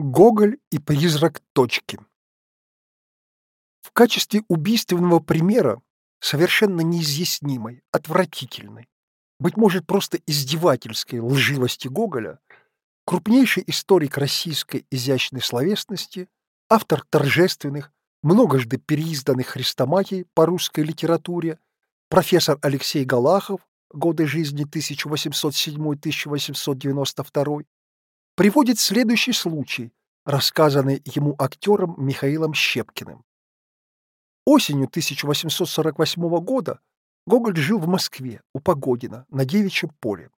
Гоголь и призрак точки. В качестве убийственного примера, совершенно неизъяснимой, отвратительной, быть может, просто издевательской лживости Гоголя, крупнейший историк российской изящной словесности, автор торжественных, многожды переизданных хрестоматий по русской литературе, профессор Алексей Галахов, годы жизни 1807-1892, приводит следующий случай, рассказанный ему актером Михаилом Щепкиным. Осенью 1848 года Гоголь жил в Москве, у Погодина, на Девичьем поле.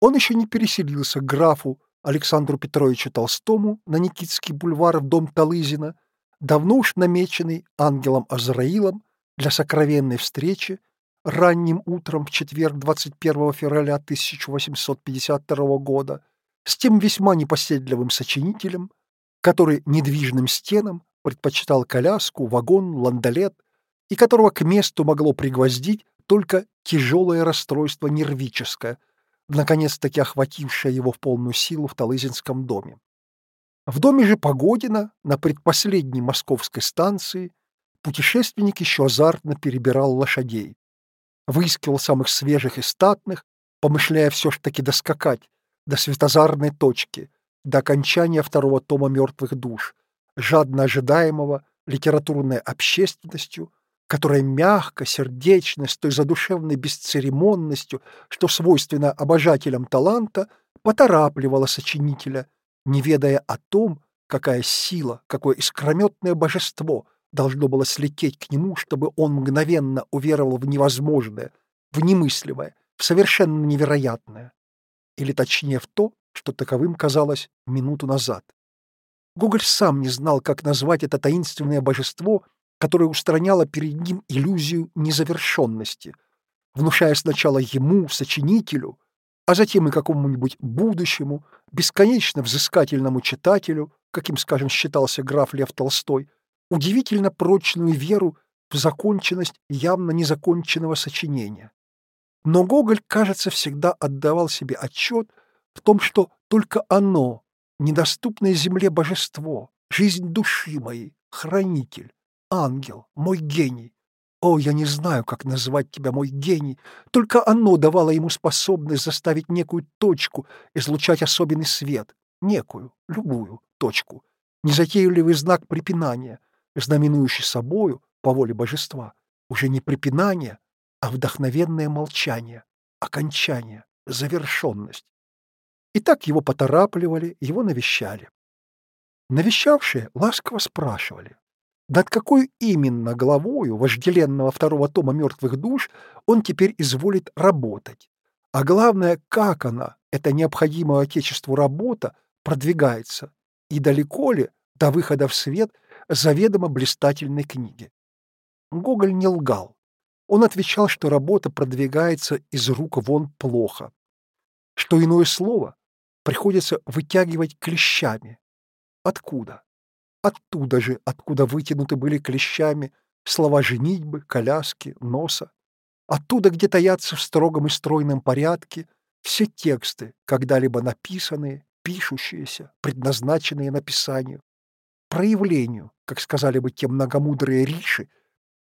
Он еще не переселился к графу Александру Петровичу Толстому на Никитский бульвар в дом Талызина, давно уж намеченный ангелом Азраилом для сокровенной встречи ранним утром в четверг 21 февраля 1852 года с тем весьма непоседливым сочинителем, который недвижным стенам предпочитал коляску, вагон, ландолет, и которого к месту могло пригвоздить только тяжелое расстройство нервическое, наконец-таки охватившее его в полную силу в Талызинском доме. В доме же Погодина, на предпоследней московской станции, путешественник еще азартно перебирал лошадей. Выискивал самых свежих и статных, помышляя все ж таки доскакать, до светозарной точки, до окончания второго тома «Мертвых душ», жадно ожидаемого литературной общественностью, которая мягко, сердечно, с той задушевной бесцеремонностью, что свойственно обожателям таланта, поторапливала сочинителя, не ведая о том, какая сила, какое искрометное божество должно было слететь к нему, чтобы он мгновенно уверовал в невозможное, в немыслимое, в совершенно невероятное или точнее в то, что таковым казалось минуту назад. Гоголь сам не знал, как назвать это таинственное божество, которое устраняло перед ним иллюзию незавершенности, внушая сначала ему, сочинителю, а затем и какому-нибудь будущему, бесконечно взыскательному читателю, каким, скажем, считался граф Лев Толстой, удивительно прочную веру в законченность явно незаконченного сочинения. Но Гоголь, кажется, всегда отдавал себе отчет в том, что только оно, недоступное земле божество, жизнь души моей, хранитель, ангел, мой гений. О, я не знаю, как назвать тебя, мой гений. Только оно давало ему способность заставить некую точку излучать особенный свет, некую, любую точку, незатейливый знак препинания, знаменующий собою, по воле божества, уже не препинание, а вдохновенное молчание, окончание, завершенность. И так его поторапливали, его навещали. Навещавшие ласково спрашивали, над какой именно головою вожделенного второго тома «Мертвых душ» он теперь изволит работать, а главное, как она, эта необходимая Отечеству работа, продвигается, и далеко ли до выхода в свет заведомо блистательной книги. Гоголь не лгал. Он отвечал, что работа продвигается из рук вон плохо, что иное слово приходится вытягивать клещами. Откуда? Оттуда же, откуда вытянуты были клещами слова женитьбы, коляски, носа. Оттуда, где таятся в строгом и стройном порядке все тексты, когда-либо написанные, пишущиеся, предназначенные написанию, проявлению, как сказали бы те многомудрые риши,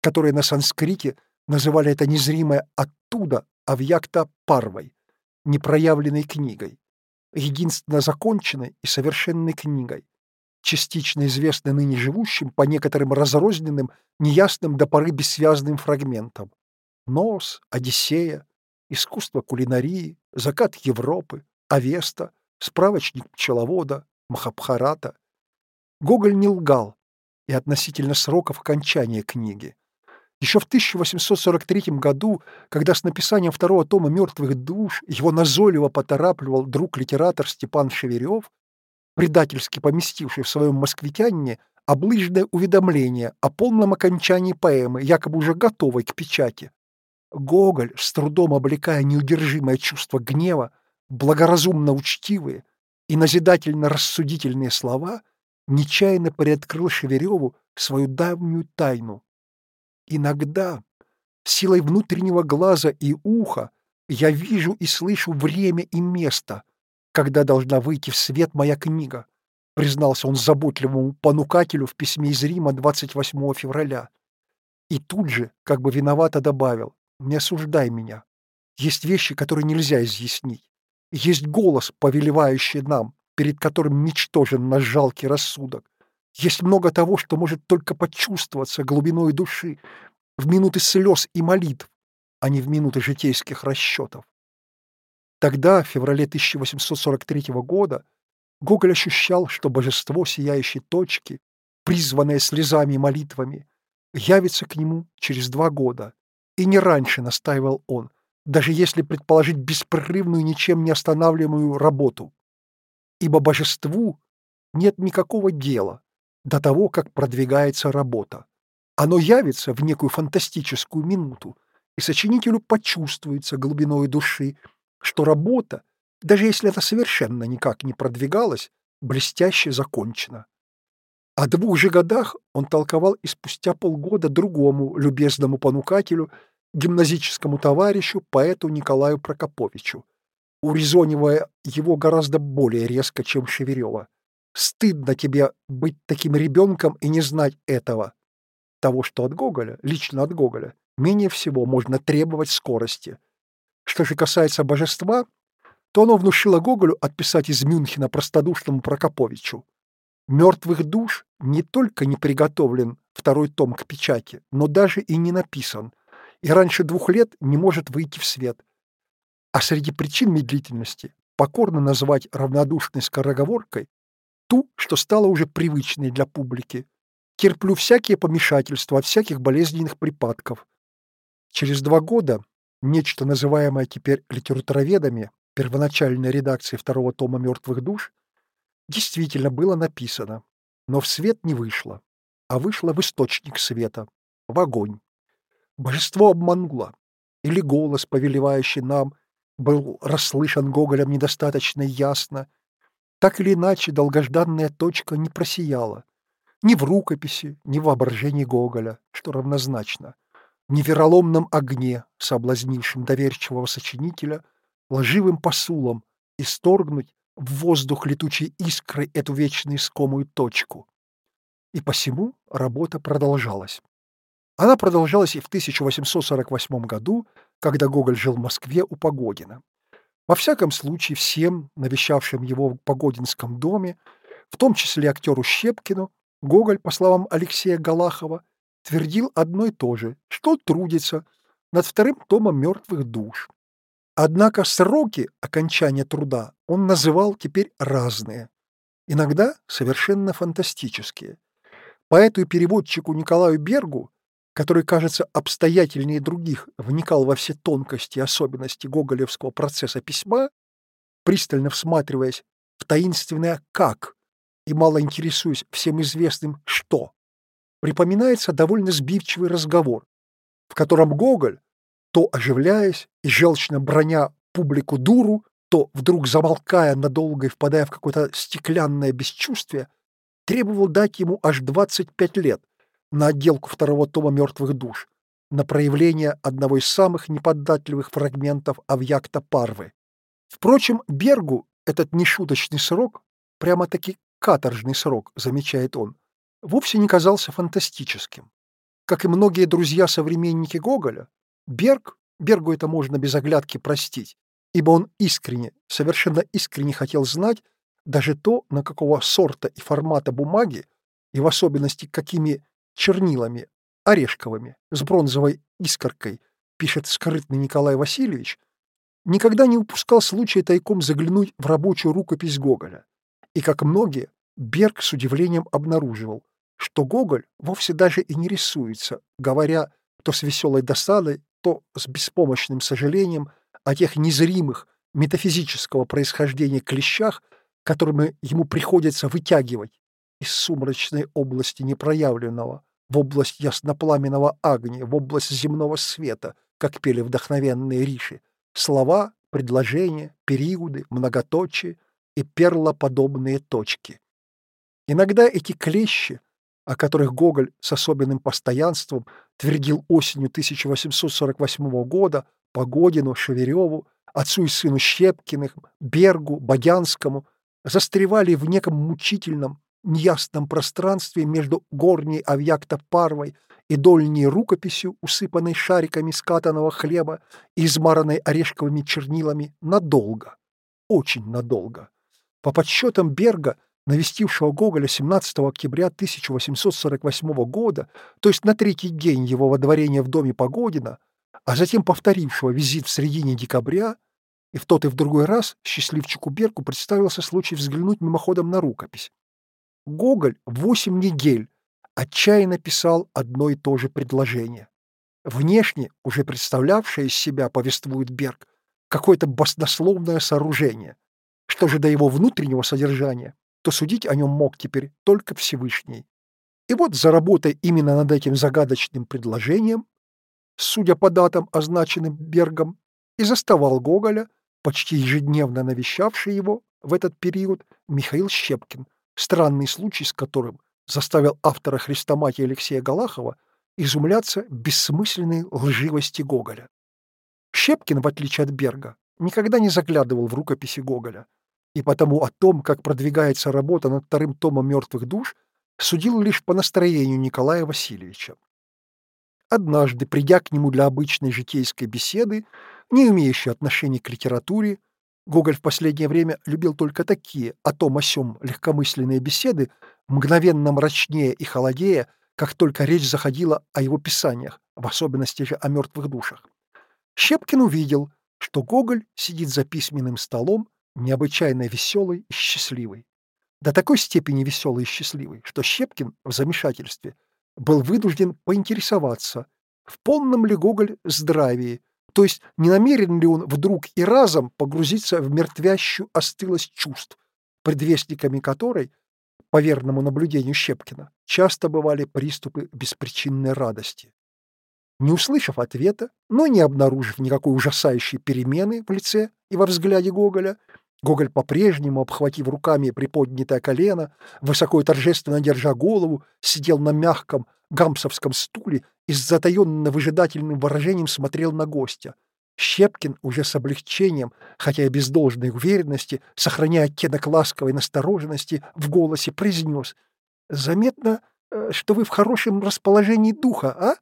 которые на санскрите называли это незримое оттуда авьякта парвой, непроявленной книгой, единственно законченной и совершенной книгой, частично известной ныне живущим по некоторым разрозненным, неясным до поры бессвязным фрагментам. Нос, Одиссея, искусство кулинарии, закат Европы, Авеста, справочник пчеловода, Махабхарата. Гоголь не лгал и относительно сроков окончания книги. Еще в 1843 году, когда с написанием второго тома «Мертвых душ» его назойливо поторапливал друг-литератор Степан Шеверев, предательски поместивший в своем «Москвитянине» облыжное уведомление о полном окончании поэмы, якобы уже готовой к печати. Гоголь, с трудом облекая неудержимое чувство гнева, благоразумно учтивые и назидательно-рассудительные слова, нечаянно приоткрыл Шевереву свою давнюю тайну Иногда силой внутреннего глаза и уха я вижу и слышу время и место, когда должна выйти в свет моя книга. признался он заботливому понукателю в письме из Рима 28 февраля. И тут же, как бы виновато добавил, «Не осуждай меня. Есть вещи, которые нельзя изъяснить. Есть голос, повелевающий нам, перед которым ничтожен наш жалкий рассудок. Есть много того, что может только почувствоваться глубиной души в минуты слез и молитв, а не в минуты житейских расчетов. Тогда, в феврале 1843 года, Гоголь ощущал, что божество сияющей точки, призванное слезами и молитвами, явится к нему через два года. И не раньше, настаивал он, даже если предположить беспрерывную, ничем не останавливаемую работу. Ибо божеству нет никакого дела до того, как продвигается работа. Оно явится в некую фантастическую минуту, и сочинителю почувствуется глубиной души, что работа, даже если она совершенно никак не продвигалась, блестяще закончена. О двух же годах он толковал и спустя полгода другому любезному понукателю, гимназическому товарищу, поэту Николаю Прокоповичу, урезонивая его гораздо более резко, чем Шеверева. «Стыдно тебе быть таким ребенком и не знать этого». Того, что от Гоголя, лично от Гоголя, менее всего можно требовать скорости. Что же касается божества, то оно внушило Гоголю отписать из Мюнхена простодушному Прокоповичу. «Мертвых душ» не только не приготовлен второй том к печати, но даже и не написан, и раньше двух лет не может выйти в свет. А среди причин медлительности покорно назвать равнодушной скороговоркой ту, что стало уже привычной для публики. Терплю всякие помешательства от всяких болезненных припадков. Через два года нечто, называемое теперь литературоведами, первоначальной редакции второго тома «Мертвых душ», действительно было написано, но в свет не вышло, а вышло в источник света, в огонь. Божество обмануло, или голос, повелевающий нам, был расслышан Гоголем недостаточно ясно, так или иначе долгожданная точка не просияла, ни в рукописи, ни в воображении Гоголя, что равнозначно – невероломном огне, соблазнившем доверчивого сочинителя, ложивым посулом исторгнуть в воздух летучей искрой эту вечно искомую точку. И посему работа продолжалась. Она продолжалась и в 1848 году, когда Гоголь жил в Москве у Погодина. Во всяком случае, всем, навещавшим его в Погодинском доме, в том числе актеру Щепкину, Гоголь, по словам Алексея Галахова, твердил одно и то же, что трудится над вторым томом «Мертвых душ». Однако сроки окончания труда он называл теперь разные, иногда совершенно фантастические. Поэту и переводчику Николаю Бергу, который, кажется, обстоятельнее других вникал во все тонкости и особенности гоголевского процесса письма, пристально всматриваясь в таинственное «как» и мало интересуясь всем известным «что», припоминается довольно сбивчивый разговор, в котором Гоголь, то оживляясь и желчно броня публику дуру, то вдруг замолкая надолго и впадая в какое-то стеклянное бесчувствие, требовал дать ему аж 25 лет на отделку второго тома «Мертвых душ», на проявление одного из самых неподатливых фрагментов Авьякта Парвы. Впрочем, Бергу этот нешуточный срок, прямо-таки каторжный срок, замечает он, вовсе не казался фантастическим. Как и многие друзья-современники Гоголя, Берг, Бергу это можно без оглядки простить, ибо он искренне, совершенно искренне хотел знать даже то, на какого сорта и формата бумаги, и в особенности какими чернилами, орешковыми, с бронзовой искоркой, пишет скрытный Николай Васильевич, никогда не упускал случая тайком заглянуть в рабочую рукопись Гоголя. И, как многие, Берг с удивлением обнаруживал, что Гоголь вовсе даже и не рисуется, говоря то с веселой досадой, то с беспомощным сожалением о тех незримых метафизического происхождения клещах, которыми ему приходится вытягивать из сумрачной области непроявленного в область яснопламенного огня, в область земного света, как пели вдохновенные риши, слова, предложения, периоды, многоточие и перлоподобные точки. Иногда эти клещи, о которых Гоголь с особенным постоянством твердил осенью 1848 года Погодину, Шевереву, отцу и сыну Щепкиных, Бергу, Бодянскому, застревали в неком мучительном, неясном пространстве между горней авьякта-парвой и дольней рукописью, усыпанной шариками скатанного хлеба и измаранной орешковыми чернилами, надолго, очень надолго. По подсчетам Берга, навестившего Гоголя 17 октября 1848 года, то есть на третий день его водворения в доме Погодина, а затем повторившего визит в середине декабря, и в тот и в другой раз счастливчику Берку представился случай взглянуть мимоходом на рукопись. Гоголь восемь недель отчаянно писал одно и то же предложение. Внешне, уже представлявшее из себя, повествует Берг, какое-то баснословное сооружение. Что же до его внутреннего содержания, то судить о нем мог теперь только Всевышний. И вот за работой именно над этим загадочным предложением, судя по датам, означенным Бергом, и заставал Гоголя, почти ежедневно навещавший его в этот период, Михаил Щепкин, странный случай с которым заставил автора «Христоматии» Алексея Галахова изумляться бессмысленной лживости Гоголя. Щепкин, в отличие от Берга, никогда не заглядывал в рукописи Гоголя, и потому о том, как продвигается работа над вторым томом «Мертвых душ», судил лишь по настроению Николая Васильевича. Однажды, придя к нему для обычной житейской беседы, не имеющей отношения к литературе, Гоголь в последнее время любил только такие, о том о сём легкомысленные беседы, мгновенно мрачнее и холодея, как только речь заходила о его писаниях, в особенности же о мертвых душах. Щепкин увидел, что Гоголь сидит за письменным столом, необычайно веселый и счастливый. До такой степени веселый и счастливый, что Щепкин в замешательстве был вынужден поинтересоваться, в полном ли Гоголь здравии, то есть не намерен ли он вдруг и разом погрузиться в мертвящую остылость чувств, предвестниками которой, по верному наблюдению Щепкина, часто бывали приступы беспричинной радости. Не услышав ответа, но не обнаружив никакой ужасающей перемены в лице и во взгляде Гоголя, Гоголь по-прежнему, обхватив руками приподнятое колено, высоко и торжественно держа голову, сидел на мягком гамсовском стуле и с затаенно-выжидательным выражением смотрел на гостя. Щепкин уже с облегчением, хотя и без должной уверенности, сохраняя оттенок ласковой настороженности, в голосе произнес «Заметно, э, что вы в хорошем расположении духа, а?»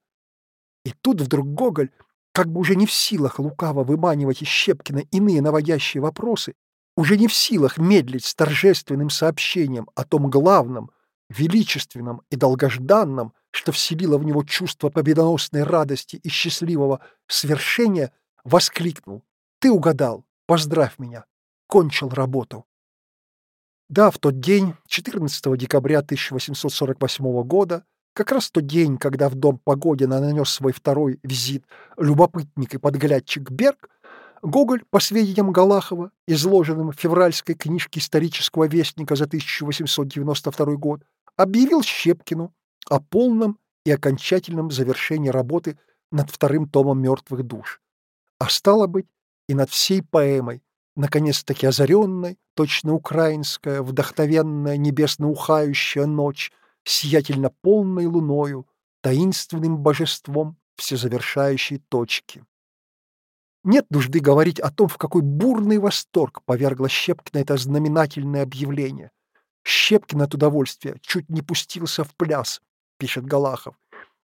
И тут вдруг Гоголь, как бы уже не в силах лукаво выманивать из Щепкина иные наводящие вопросы, уже не в силах медлить с торжественным сообщением о том главном, величественном и долгожданном, что вселило в него чувство победоносной радости и счастливого свершения, воскликнул. «Ты угадал! Поздравь меня! Кончил работу!» Да, в тот день, 14 декабря 1848 года, как раз тот день, когда в дом Погодина нанес свой второй визит любопытник и подглядчик Берг, Гоголь, по сведениям Галахова, изложенным в февральской книжке исторического вестника за 1892 год, объявил Щепкину о полном и окончательном завершении работы над вторым томом «Мертвых душ», а стало быть и над всей поэмой, наконец-таки озаренной, точно украинская, вдохновенная, небесно-ухающая ночь, сиятельно полной луною, таинственным божеством всезавершающей точки. Нет нужды говорить о том, в какой бурный восторг повергло Щепкина это знаменательное объявление. Щепкин от удовольствия чуть не пустился в пляс, пишет Галахов.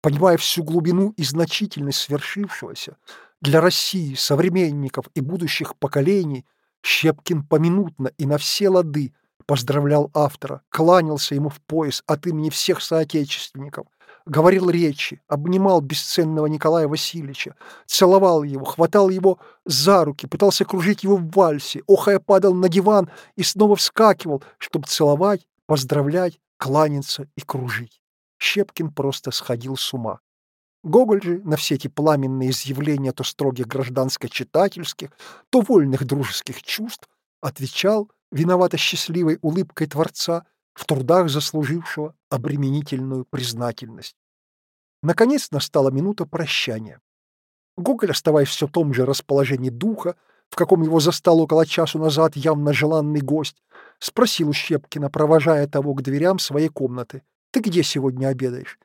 Понимая всю глубину и значительность свершившегося, для России, современников и будущих поколений Щепкин поминутно и на все лады поздравлял автора, кланялся ему в пояс от имени всех соотечественников, говорил речи, обнимал бесценного Николая Васильевича, целовал его, хватал его за руки, пытался кружить его в вальсе, охая падал на диван и снова вскакивал, чтобы целовать, поздравлять, кланяться и кружить. Щепкин просто сходил с ума. Гоголь же на все эти пламенные изъявления то строгих гражданско-читательских, то вольных дружеских чувств отвечал виновато счастливой улыбкой Творца в трудах заслужившего обременительную признательность. Наконец настала минута прощания. Гоголь, оставаясь все в том же расположении духа, в каком его застал около часу назад явно желанный гость, спросил у Щепкина, провожая того к дверям своей комнаты, «Ты где сегодня обедаешь?»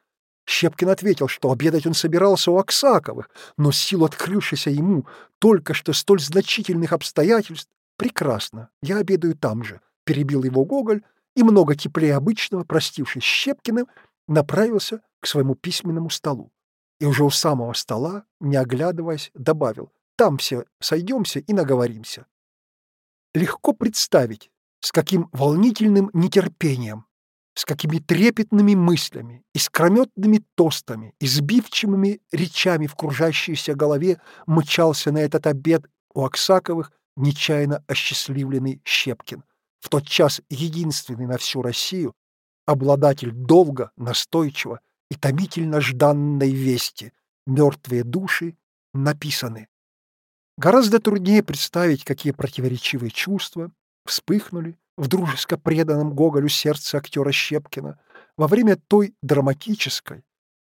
Щепкин ответил, что обедать он собирался у Аксаковых, но с силу открывшейся ему только что столь значительных обстоятельств «Прекрасно, я обедаю там же», перебил его Гоголь и много теплее обычного, простившись с Щепкиным, направился к своему письменному столу. И уже у самого стола, не оглядываясь, добавил «Там все сойдемся и наговоримся». Легко представить, с каким волнительным нетерпением, с какими трепетными мыслями, искрометными тостами, избивчивыми речами в кружащейся голове мчался на этот обед у Аксаковых нечаянно осчастливленный Щепкин, в тот час единственный на всю Россию, обладатель долго, настойчиво и томительно жданной вести «Мертвые души» написаны. Гораздо труднее представить, какие противоречивые чувства вспыхнули в дружеско преданном Гоголю сердце актера Щепкина во время той драматической,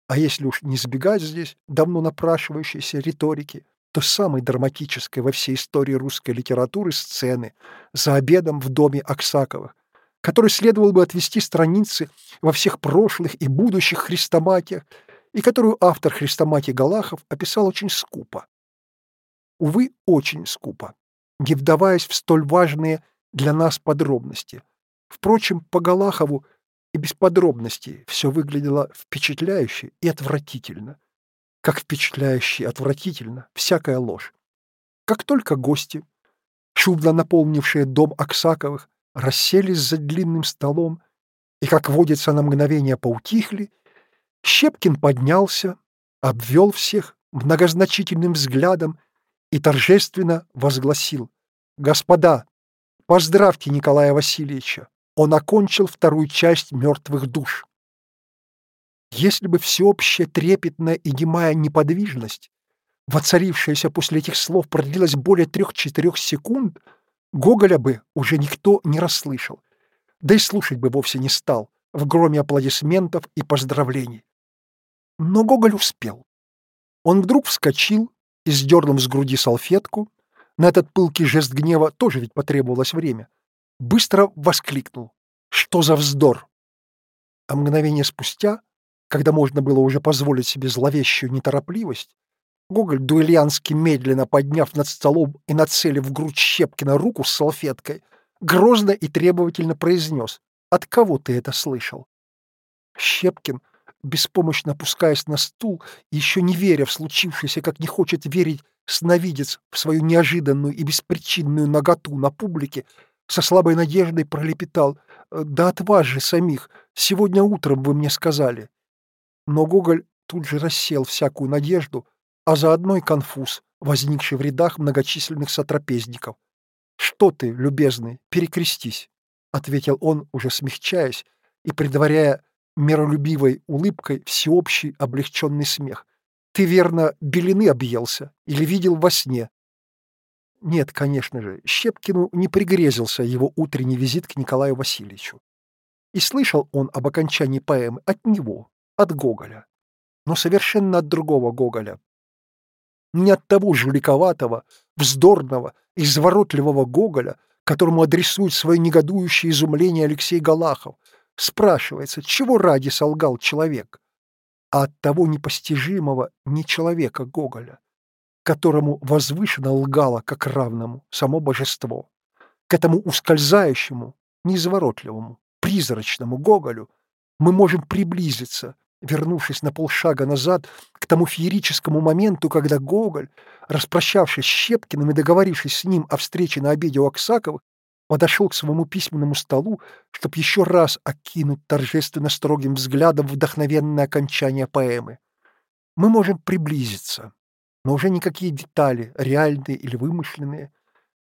а если уж не сбегать здесь давно напрашивающейся риторики, то самой драматической во всей истории русской литературы сцены за обедом в доме Аксаковых, который следовало бы отвести страницы во всех прошлых и будущих хрестоматиях, и которую автор хрестоматии Галахов описал очень скупо. Увы, очень скупо, не вдаваясь в столь важные для нас подробности. Впрочем, по Галахову и без подробностей все выглядело впечатляюще и отвратительно. Как впечатляюще и отвратительно всякая ложь. Как только гости, чудно наполнившие дом Аксаковых, расселись за длинным столом и, как водится, на мгновение поутихли, Щепкин поднялся, обвел всех многозначительным взглядом и торжественно возгласил. «Господа, поздравьте Николая Васильевича, он окончил вторую часть «Мертвых душ». Если бы всеобщая трепетная и немая неподвижность, воцарившаяся после этих слов, продлилась более трех-четырех секунд — Гоголя бы уже никто не расслышал, да и слушать бы вовсе не стал в громе аплодисментов и поздравлений. Но Гоголь успел. Он вдруг вскочил и, сдернув с груди салфетку, на этот пылкий жест гнева тоже ведь потребовалось время, быстро воскликнул. «Что за вздор!» А мгновение спустя, когда можно было уже позволить себе зловещую неторопливость, Гоголь, дуэлянски медленно подняв над столом и нацелив в грудь Щепкина руку с салфеткой, грозно и требовательно произнес «От кого ты это слышал?» Щепкин, беспомощно опускаясь на стул, еще не веря в случившееся, как не хочет верить сновидец в свою неожиданную и беспричинную наготу на публике, со слабой надеждой пролепетал «Да от вас же самих, сегодня утром вы мне сказали». Но Гоголь тут же рассел всякую надежду, а заодно и конфуз, возникший в рядах многочисленных сотрапезников. «Что ты, любезный, перекрестись», — ответил он, уже смягчаясь и предваряя миролюбивой улыбкой всеобщий облегченный смех. «Ты, верно, белины объелся или видел во сне?» Нет, конечно же, Щепкину не пригрезился его утренний визит к Николаю Васильевичу. И слышал он об окончании поэмы от него, от Гоголя. Но совершенно от другого Гоголя, не от того жуликоватого, вздорного, изворотливого Гоголя, которому адресует свое негодующее изумление Алексей Галахов. Спрашивается, чего ради солгал человек? А от того непостижимого не человека Гоголя, которому возвышенно лгало как равному само божество. К этому ускользающему, неизворотливому, призрачному Гоголю мы можем приблизиться, вернувшись на полшага назад к тому феерическому моменту, когда Гоголь, распрощавшись с Щепкиным и договорившись с ним о встрече на обеде у Аксаковых, подошел к своему письменному столу, чтобы еще раз окинуть торжественно строгим взглядом вдохновенное окончание поэмы. Мы можем приблизиться, но уже никакие детали, реальные или вымышленные,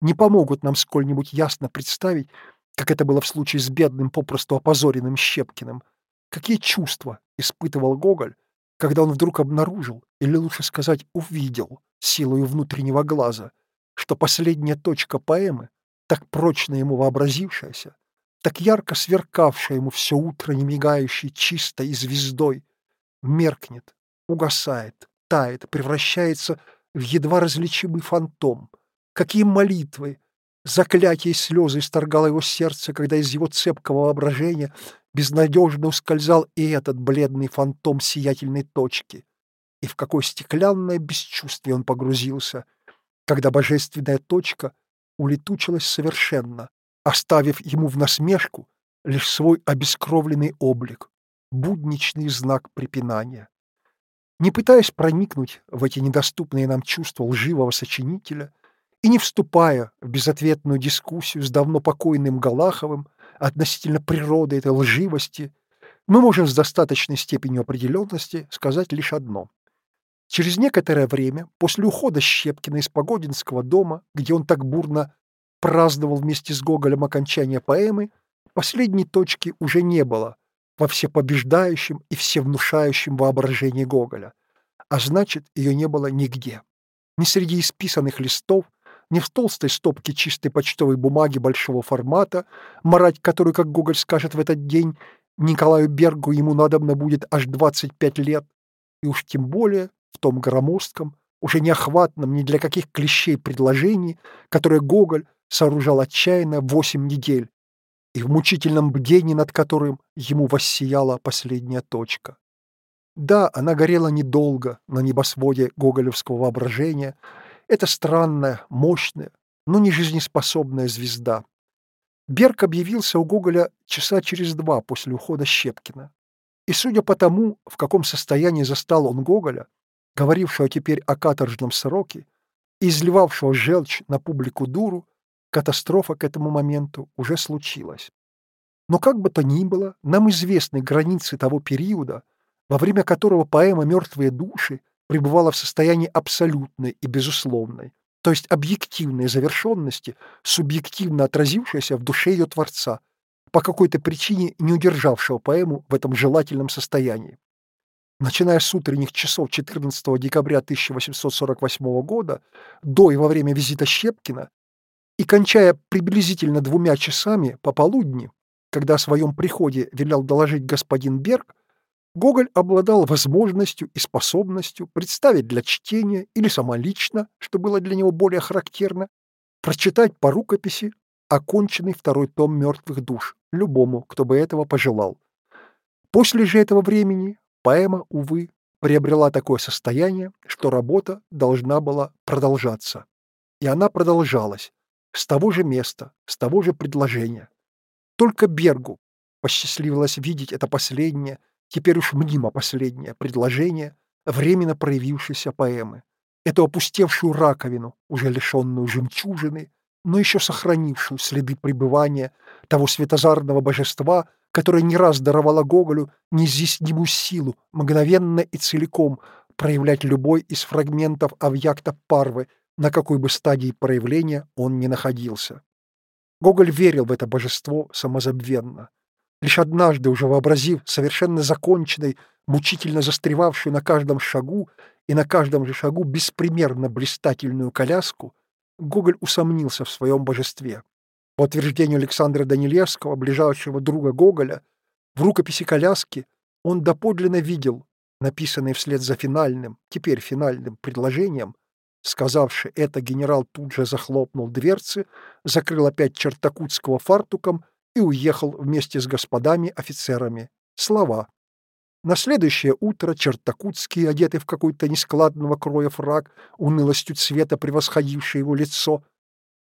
не помогут нам сколь-нибудь ясно представить, как это было в случае с бедным, попросту опозоренным Щепкиным — Какие чувства испытывал Гоголь, когда он вдруг обнаружил, или лучше сказать, увидел, силою внутреннего глаза, что последняя точка поэмы, так прочно ему вообразившаяся, так ярко сверкавшая ему все утро не мигающей чистой звездой, меркнет, угасает, тает, превращается в едва различимый фантом. Какие молитвы, заклятия и слезы исторгало его сердце, когда из его цепкого воображения безнадежно ускользал и этот бледный фантом сиятельной точки. И в какое стеклянное бесчувствие он погрузился, когда божественная точка улетучилась совершенно, оставив ему в насмешку лишь свой обескровленный облик, будничный знак препинания. Не пытаясь проникнуть в эти недоступные нам чувства лживого сочинителя и не вступая в безответную дискуссию с давно покойным Галаховым относительно природы этой лживости, мы можем с достаточной степенью определенности сказать лишь одно. Через некоторое время, после ухода Щепкина из Погодинского дома, где он так бурно праздновал вместе с Гоголем окончание поэмы, последней точки уже не было во всепобеждающем и всевнушающем воображении Гоголя, а значит, ее не было нигде. Ни среди исписанных листов, ни в толстой стопке чистой почтовой бумаги большого формата, марать которую, как Гоголь скажет в этот день, Николаю Бергу ему надобно будет аж 25 лет, и уж тем более в том громоздком, уже неохватном ни для каких клещей предложений, которое Гоголь сооружал отчаянно восемь недель, и в мучительном бдении, над которым ему воссияла последняя точка. Да, она горела недолго на небосводе гоголевского воображения. Это странная, мощная, но не жизнеспособная звезда. Берг объявился у Гоголя часа через два после ухода Щепкина. И судя по тому, в каком состоянии застал он Гоголя, говорившего теперь о каторжном сроке, и изливавшего желчь на публику дуру, Катастрофа к этому моменту уже случилась. Но как бы то ни было, нам известны границы того периода, во время которого поэма «Мертвые души» пребывала в состоянии абсолютной и безусловной, то есть объективной завершенности, субъективно отразившейся в душе ее творца, по какой-то причине не удержавшего поэму в этом желательном состоянии. Начиная с утренних часов 14 декабря 1848 года до и во время визита Щепкина и кончая приблизительно двумя часами пополудни, когда о своем приходе велел доложить господин Берг, Гоголь обладал возможностью и способностью представить для чтения или самолично, что было для него более характерно, прочитать по рукописи оконченный второй том «Мертвых душ» любому, кто бы этого пожелал. После же этого времени поэма, увы, приобрела такое состояние, что работа должна была продолжаться. И она продолжалась, с того же места, с того же предложения. Только Бергу посчастливилось видеть это последнее, теперь уж мнимо последнее предложение временно проявившейся поэмы, эту опустевшую раковину, уже лишенную жемчужины, но еще сохранившую следы пребывания того светозарного божества, которое не раз даровало Гоголю неизъяснимую силу мгновенно и целиком проявлять любой из фрагментов авьякта Парвы на какой бы стадии проявления он ни находился. Гоголь верил в это божество самозабвенно. Лишь однажды, уже вообразив совершенно законченной, мучительно застревавшую на каждом шагу и на каждом же шагу беспримерно блистательную коляску, Гоголь усомнился в своем божестве. По утверждению Александра Данилевского, ближайшего друга Гоголя, в рукописи коляски он доподлинно видел, написанный вслед за финальным, теперь финальным предложением, Сказавши это, генерал тут же захлопнул дверцы, закрыл опять Чертакутского фартуком и уехал вместе с господами-офицерами. Слова. На следующее утро Чертакутский, одетый в какой-то нескладного кроя фраг, унылостью цвета превосходивший его лицо,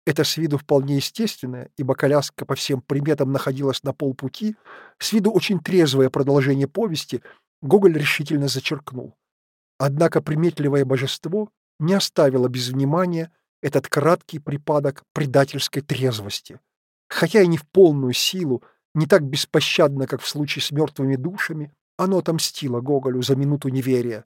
это с виду вполне естественное, ибо коляска по всем приметам находилась на полпути, с виду очень трезвое продолжение повести, Гоголь решительно зачеркнул. Однако приметливое божество не оставила без внимания этот краткий припадок предательской трезвости. Хотя и не в полную силу, не так беспощадно, как в случае с мертвыми душами, оно отомстило Гоголю за минуту неверия.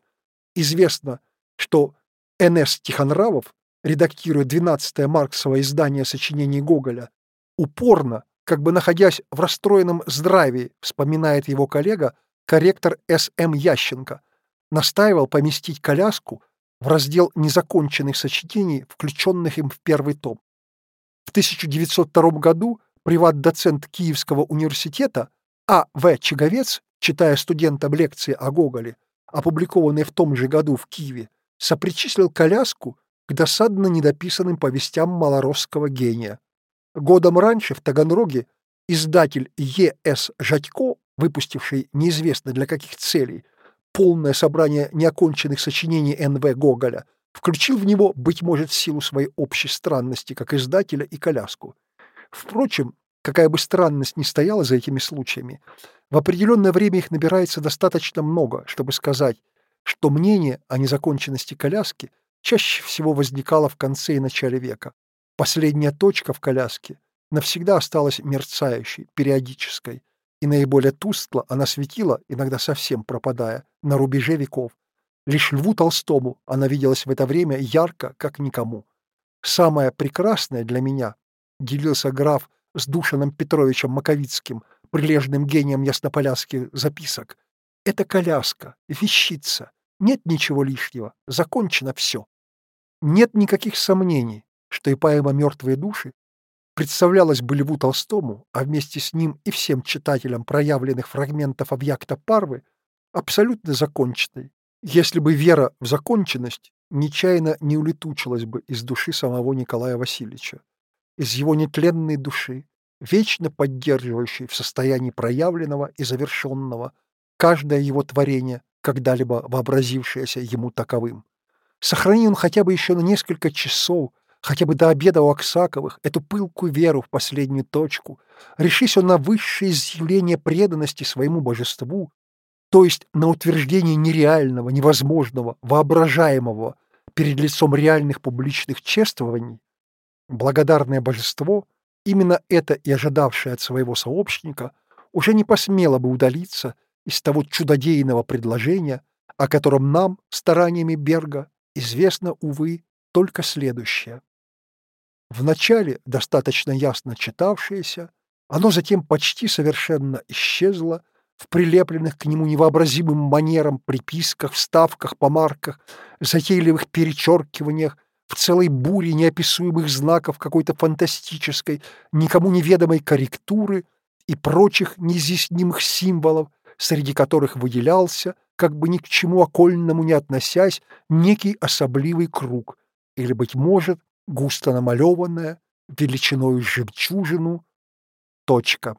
Известно, что Н.С. Тихонравов, редактируя 12-е марксовое издание сочинений Гоголя, упорно, как бы находясь в расстроенном здравии, вспоминает его коллега, корректор С.М. Ященко, настаивал поместить коляску в раздел незаконченных сочинений, включенных им в первый том. В 1902 году приват-доцент Киевского университета А. В. Чеговец, читая студентам лекции о Гоголе, опубликованные в том же году в Киеве, сопричислил коляску к досадно недописанным повестям малоросского гения. Годом раньше в Таганроге издатель Е.С. Жадько, выпустивший неизвестно для каких целей полное собрание неоконченных сочинений Н.В. Гоголя, включил в него, быть может, в силу своей общей странности, как издателя и коляску. Впрочем, какая бы странность ни стояла за этими случаями, в определенное время их набирается достаточно много, чтобы сказать, что мнение о незаконченности коляски чаще всего возникало в конце и начале века. Последняя точка в коляске навсегда осталась мерцающей, периодической, и наиболее тускло она светила, иногда совсем пропадая, на рубеже веков. Лишь Льву Толстому она виделась в это время ярко, как никому. Самое прекрасное для меня, делился граф с Душаном Петровичем Маковицким, прилежным гением яснополяцких записок, это коляска, вещица, нет ничего лишнего, закончено все. Нет никаких сомнений, что и поэма «Мертвые души» представлялась бы Льву Толстому, а вместе с ним и всем читателям проявленных фрагментов объекта Парвы, абсолютно законченной, если бы вера в законченность нечаянно не улетучилась бы из души самого Николая Васильевича, из его нетленной души, вечно поддерживающей в состоянии проявленного и завершенного каждое его творение, когда-либо вообразившееся ему таковым. Сохрани он хотя бы еще на несколько часов хотя бы до обеда у Аксаковых, эту пылкую веру в последнюю точку, решись он на высшее изъявление преданности своему божеству, то есть на утверждение нереального, невозможного, воображаемого перед лицом реальных публичных чествований, благодарное божество, именно это и ожидавшее от своего сообщника, уже не посмело бы удалиться из того чудодейного предложения, о котором нам, стараниями Берга, известно, увы, только следующее. Вначале достаточно ясно читавшееся, оно затем почти совершенно исчезло в прилепленных к нему невообразимым манерам приписках, вставках, помарках, затейливых перечеркиваниях, в целой буре неописуемых знаков какой-то фантастической, никому неведомой корректуры и прочих неизъяснимых символов, среди которых выделялся, как бы ни к чему окольному не относясь, некий особливый круг, или, быть может, густо намалеванная, величиной жемчужину, точка.